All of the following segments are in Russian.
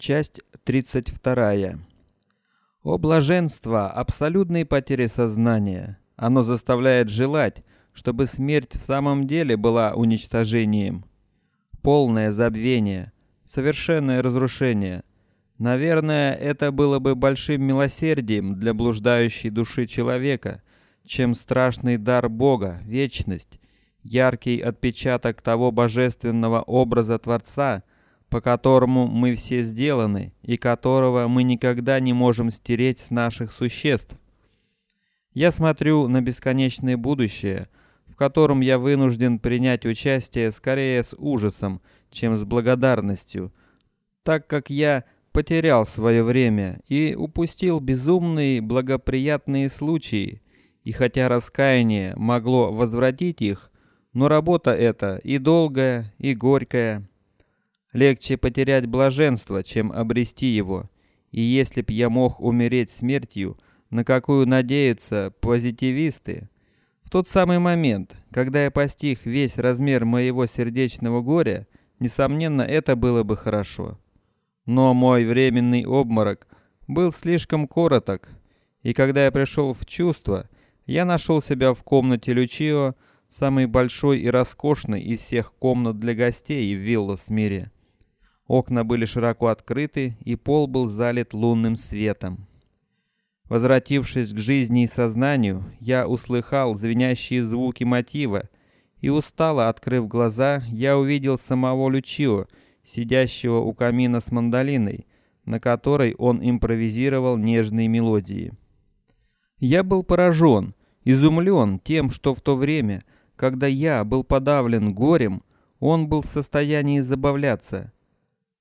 Часть 32. О блаженство абсолютной потери сознания! Оно заставляет желать, чтобы смерть в самом деле была уничтожением. Полное забвение, совершенное разрушение. Наверное, это было бы большим милосердием для блуждающей души человека, чем страшный дар Бога, вечность, яркий отпечаток того божественного образа Творца по которому мы все сделаны и которого мы никогда не можем стереть с наших существ. Я смотрю на бесконечное будущее, в котором я вынужден принять участие скорее с ужасом, чем с благодарностью, так как я потерял свое время и упустил безумные благоприятные случаи, и хотя раскаяние могло возвратить их, но работа эта и долгая, и горькая, Легче потерять блаженство, чем обрести его. И если б я мог умереть смертью, на какую надеются позитивисты, в тот самый момент, когда я постиг весь размер моего сердечного горя, несомненно, это было бы хорошо. Но мой временный обморок был слишком короток, и когда я пришел в чувство, я нашел себя в комнате Лючио, самой большой и роскошной из всех комнат для гостей в Виллас-Мире. Окна были широко открыты, и пол был залит лунным светом. Возвратившись к жизни и сознанию, я услыхал звенящие звуки мотива, и устало открыв глаза, я увидел самого Лючио, сидящего у камина с мандолиной, на которой он импровизировал нежные мелодии. Я был поражен, изумлен тем, что в то время, когда я был подавлен горем, он был в состоянии забавляться.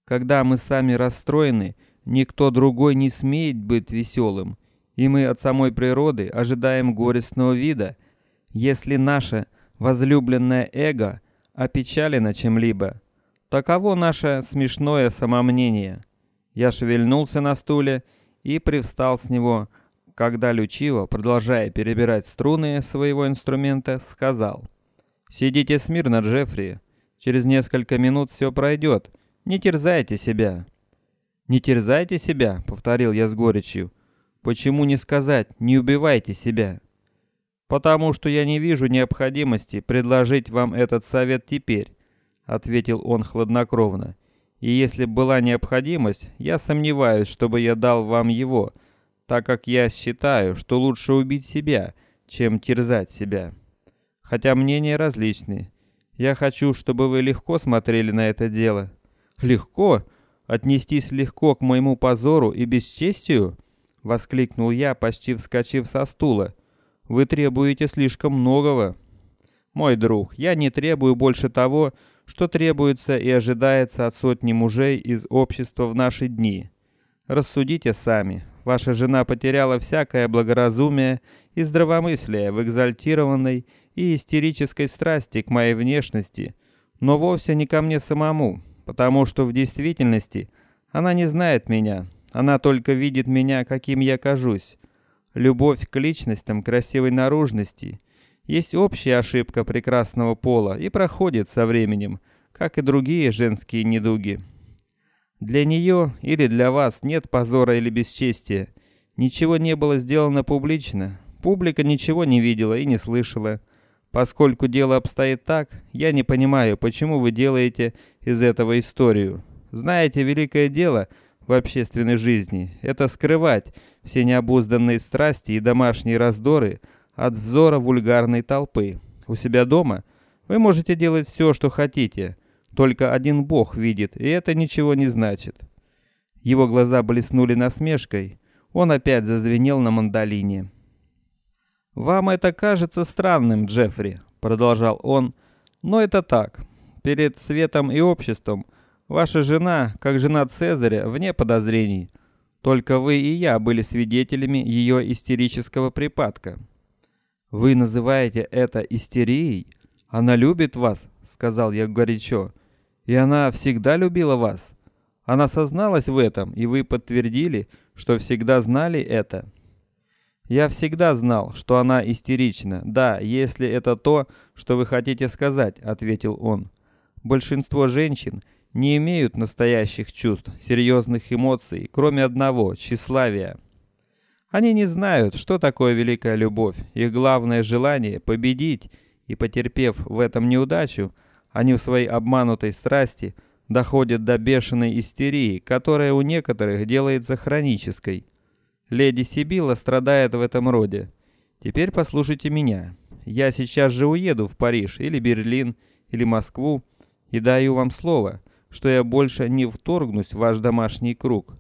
Когда мы сами расстроены, никто другой не смеет быть веселым, и мы от самой природы ожидаем горестного вида. Если наше возлюбленное эго опечалено чем-либо, таково наше смешное самомнение. Я шевельнулся на стуле и привстал с него, когда Лючио, продолжая перебирать струны своего инструмента, сказал: "Сидите смирно, Джеффри. Через несколько минут все пройдет, не терзайте себя. Не терзайте себя, повторил я с горечью. Почему не сказать: не убивайте себя? Потому что я не вижу необходимости предложить вам этот совет теперь, ответил он хладнокровно. И если была необходимость, я сомневаюсь, чтобы я дал вам его, так как я считаю, что лучше убить себя, чем терзать себя. Хотя мнения различны. Я хочу, чтобы вы легко смотрели на это дело. Легко? Отнестись легко к моему позору и бесчестию? воскликнул я, почти вскочив со стула. Вы требуете слишком многого. Мой друг, я не требую больше того, что требуется и ожидается от сотни мужей из общества в наши дни. Рассудите сами. Ваша жена потеряла всякое благоразумие и здравомыслие в экзальтированной и истерической страсти к моей внешности, но вовсе не ко мне самому потому что в действительности она не знает меня, она только видит меня, каким я кажусь. Любовь к личностям красивой наружности есть общая ошибка прекрасного пола и проходит со временем, как и другие женские недуги. Для нее или для вас нет позора или бесчестия. Ничего не было сделано публично. Публика ничего не видела и не слышала. Поскольку дело обстоит так, я не понимаю, почему вы делаете из этого историю. Знаете, великое дело в общественной жизни это скрывать все необузданные страсти и домашние раздоры от взора вульгарной толпы. У себя дома вы можете делать все, что хотите, только один Бог видит, и это ничего не значит. Его глаза блеснули насмешкой. Он опять зазвенел на мандолине. Вам это кажется странным, Джеффри, продолжал он, но это так. Перед светом и обществом ваша жена, как жена Цезаря, вне подозрений. Только вы и я были свидетелями ее истерического припадка. Вы называете это истерией? Она любит вас, сказал я горячо. И она всегда любила вас. Она созналась в этом, и вы подтвердили, что всегда знали это. Я всегда знал, что она истерична. Да, если это то, что вы хотите сказать, ответил он. Большинство женщин не имеют настоящих чувств, серьезных эмоций, кроме одного тщеславия. Они не знают, что такое великая любовь. Их главное желание победить, и потерпев в этом неудачу, они в своей обманутой страсти доходят до бешеной истерии, которая у некоторых делается хронической. Леди Сибила страдает в этом роде. Теперь послушайте меня. Я сейчас же уеду в Париж или Берлин или Москву и даю вам слово, что я больше не вторгнусь в ваш домашний круг.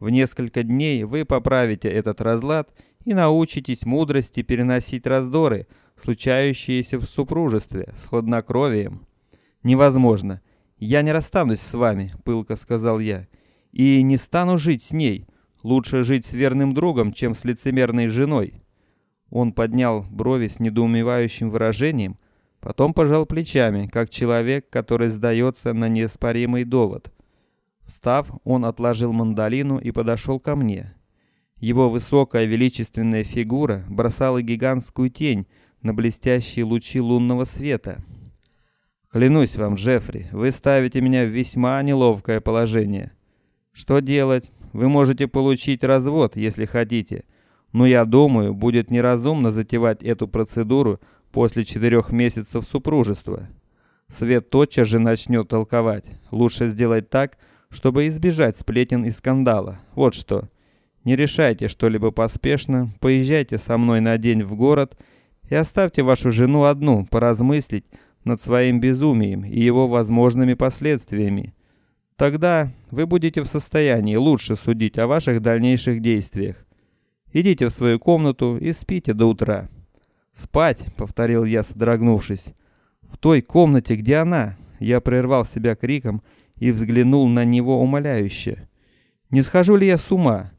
В несколько дней вы поправите этот разлад и научитесь мудрости переносить раздоры, случающиеся в супружестве, с хладнокровием. Невозможно. Я не расстанусь с вами, пылко сказал я, и не стану жить с ней. Лучше жить с верным другом, чем с лицемерной женой. Он поднял брови с недоумевающим выражением, потом пожал плечами, как человек, который сдается на неоспоримый довод. Встав, он отложил мандолину и подошел ко мне. Его высокая величественная фигура бросала гигантскую тень на блестящие лучи лунного света. Клянусь вам, Джеффри, вы ставите меня в весьма неловкое положение. Что делать? Вы можете получить развод, если хотите, но я думаю, будет неразумно затевать эту процедуру после четырех месяцев супружества. Свет тотчас же начнет толковать. Лучше сделать так, чтобы избежать сплетен и скандала. Вот что. Не решайте что-либо поспешно, поезжайте со мной на день в город и оставьте вашу жену одну поразмыслить над своим безумием и его возможными последствиями. Тогда вы будете в состоянии лучше судить о ваших дальнейших действиях. Идите в свою комнату и спите до утра. Спать, повторил я, содрогнувшись. В той комнате, где она. Я прервал себя криком и взглянул на него умоляюще. Не схожу ли я с ума?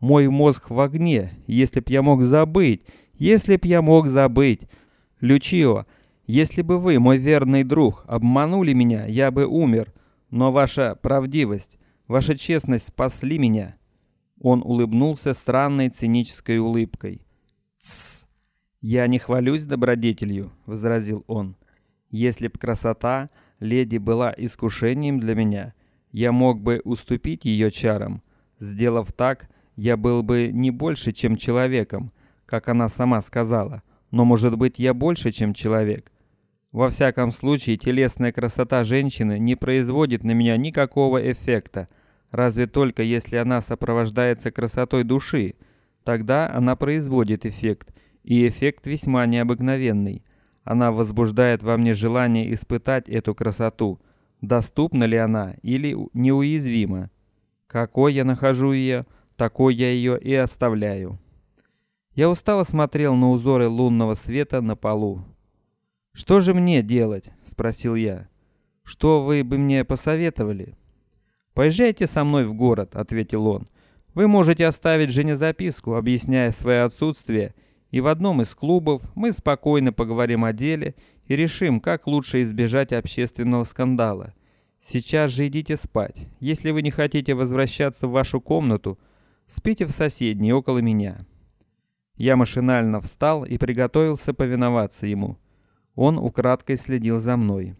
Мой мозг в огне. Если б я мог забыть, если б я мог забыть, Лючио, если бы вы, мой верный друг, обманули меня, я бы умер. Но ваша правдивость, ваша честность спасли меня. Он улыбнулся странной цинической улыбкой. Тс. Я не хвалюсь добродетелью, возразил он. Если б красота леди была искушением для меня, я мог бы уступить ее чарам. Сделав так, я был бы не больше, чем человеком, как она сама сказала. Но может быть, я больше, чем человек. Во всяком случае, телесная красота женщины не производит на меня никакого эффекта, разве только если она сопровождается красотой души. Тогда она производит эффект, и эффект весьма необыкновенный. Она возбуждает во мне желание испытать эту красоту. Доступна ли она или неуязвима? Какой я нахожу ее, такой я ее и оставляю. Я устало смотрел на узоры лунного света на полу. Что же мне делать? – спросил я. Что вы бы мне посоветовали? Поезжайте со мной в город, ответил он. Вы можете оставить Жене записку, объясняя свое отсутствие, и в одном из клубов мы спокойно поговорим о деле и решим, как лучше избежать общественного скандала. Сейчас же идите спать. Если вы не хотите возвращаться в вашу комнату, спите в соседней около меня. Я машинально встал и приготовился повиноваться ему. Он украдкой следил за мной.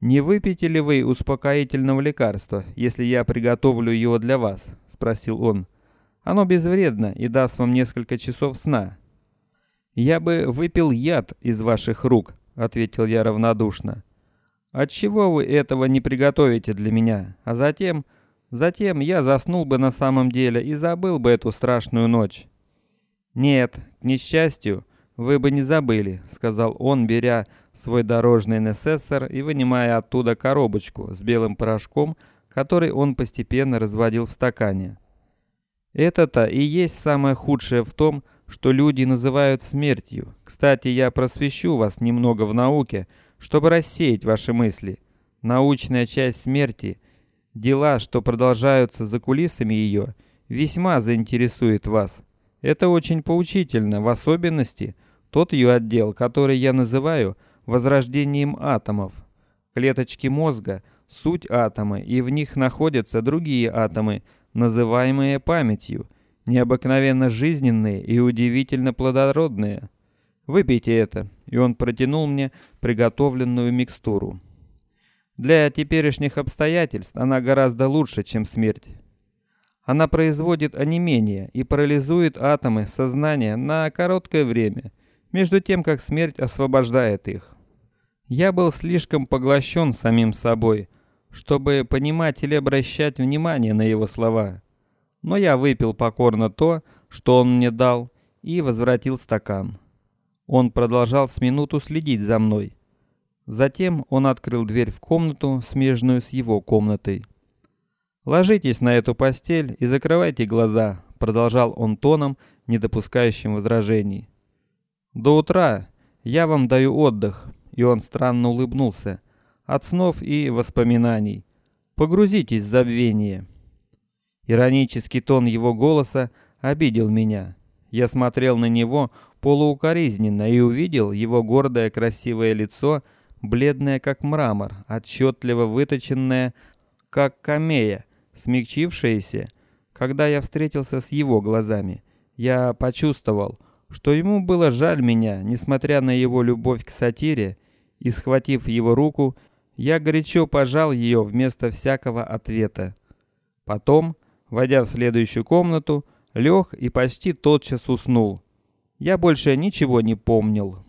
Не выпьете ли вы успокоительного лекарства, если я приготовлю его для вас? – спросил он. Оно безвредно и даст вам несколько часов сна. Я бы выпил яд из ваших рук, ответил я равнодушно. Отчего вы этого не приготовите для меня? А затем, затем я заснул бы на самом деле и забыл бы эту страшную ночь. Нет, к несчастью, вы бы не забыли, сказал он, беря свой дорожный несессор и вынимая оттуда коробочку с белым порошком, который он постепенно разводил в стакане. Это-то и есть самое худшее в том, что люди называют смертью. Кстати, я просвещу вас немного в науке, чтобы рассеять ваши мысли. Научная часть смерти, дела, что продолжаются за кулисами ее, весьма заинтересует вас. Это очень поучительно, в особенности тот ее отдел, который я называю возрождением атомов. Клеточки мозга суть атомы, и в них находятся другие атомы, называемые памятью, необыкновенно жизненные и удивительно плодородные. Выпейте это, и он протянул мне приготовленную микстуру. Для теперешних обстоятельств она гораздо лучше, чем смерть. Она производит онемение и парализует атомы сознания на короткое время, между тем как смерть освобождает их. Я был слишком поглощен самим собой, чтобы понимать или обращать внимание на его слова. Но я выпил покорно то, что он мне дал, и возвратил стакан. Он продолжал с минуту следить за мной. Затем он открыл дверь в комнату, смежную с его комнатой. Ложитесь на эту постель и закрывайте глаза, продолжал он тоном, не допускающим возражений. До утра я вам даю отдых, и он странно улыбнулся. От снов и воспоминаний. Погрузитесь в забвение. Иронический тон его голоса обидел меня. Я смотрел на него полуукоризненно и увидел его гордое красивое лицо бледная как мрамор, отчетливо выточенная как камея, смягчившаяся, когда я встретился с его глазами. Я почувствовал, что ему было жаль меня, несмотря на его любовь к сатире, и схватив его руку, я горячо пожал ее вместо всякого ответа. Потом, войдя в следующую комнату, лег и почти тотчас уснул. Я больше ничего не помнил.